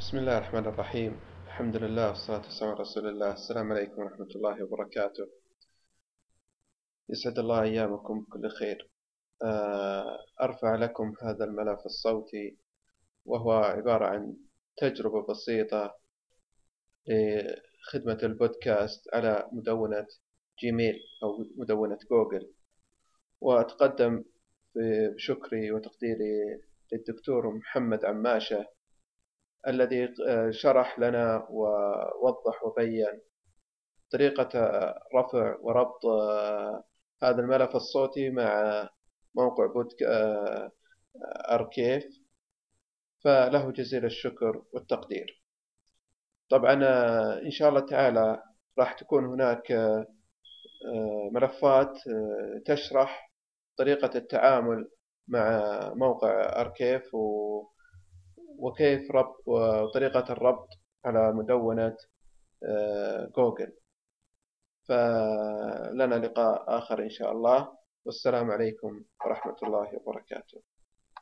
بسم الله الرحمن الرحيم الحمد لله والصلاة والسلام على رسول الله السلام عليكم ورحمة الله وبركاته يسعد الله أيامكم بكل خير. آه، أرفع لكم هذا الملف الصوتي وهو عبارة عن تجربة بسيطة لخدمة البودكاست على مدونة جيميل أو مدونة جوجل. وأتقدم بشكري وتقديري للدكتور محمد عماشة الذي شرح لنا ووضح وبين طريقة رفع وربط هذا الملف الصوتي مع موقع بودك أركيف. فله جزيل الشكر والتقدير. طبعا إن شاء الله تعالى راح تكون هناك ملفات تشرح طريقة التعامل مع موقع أركيف و وكيف ربط وطريقة الربط على مدونة آه، جوجل. فلنا لقاء آخر إن شاء الله. والسلام عليكم ورحمة الله وبركاته.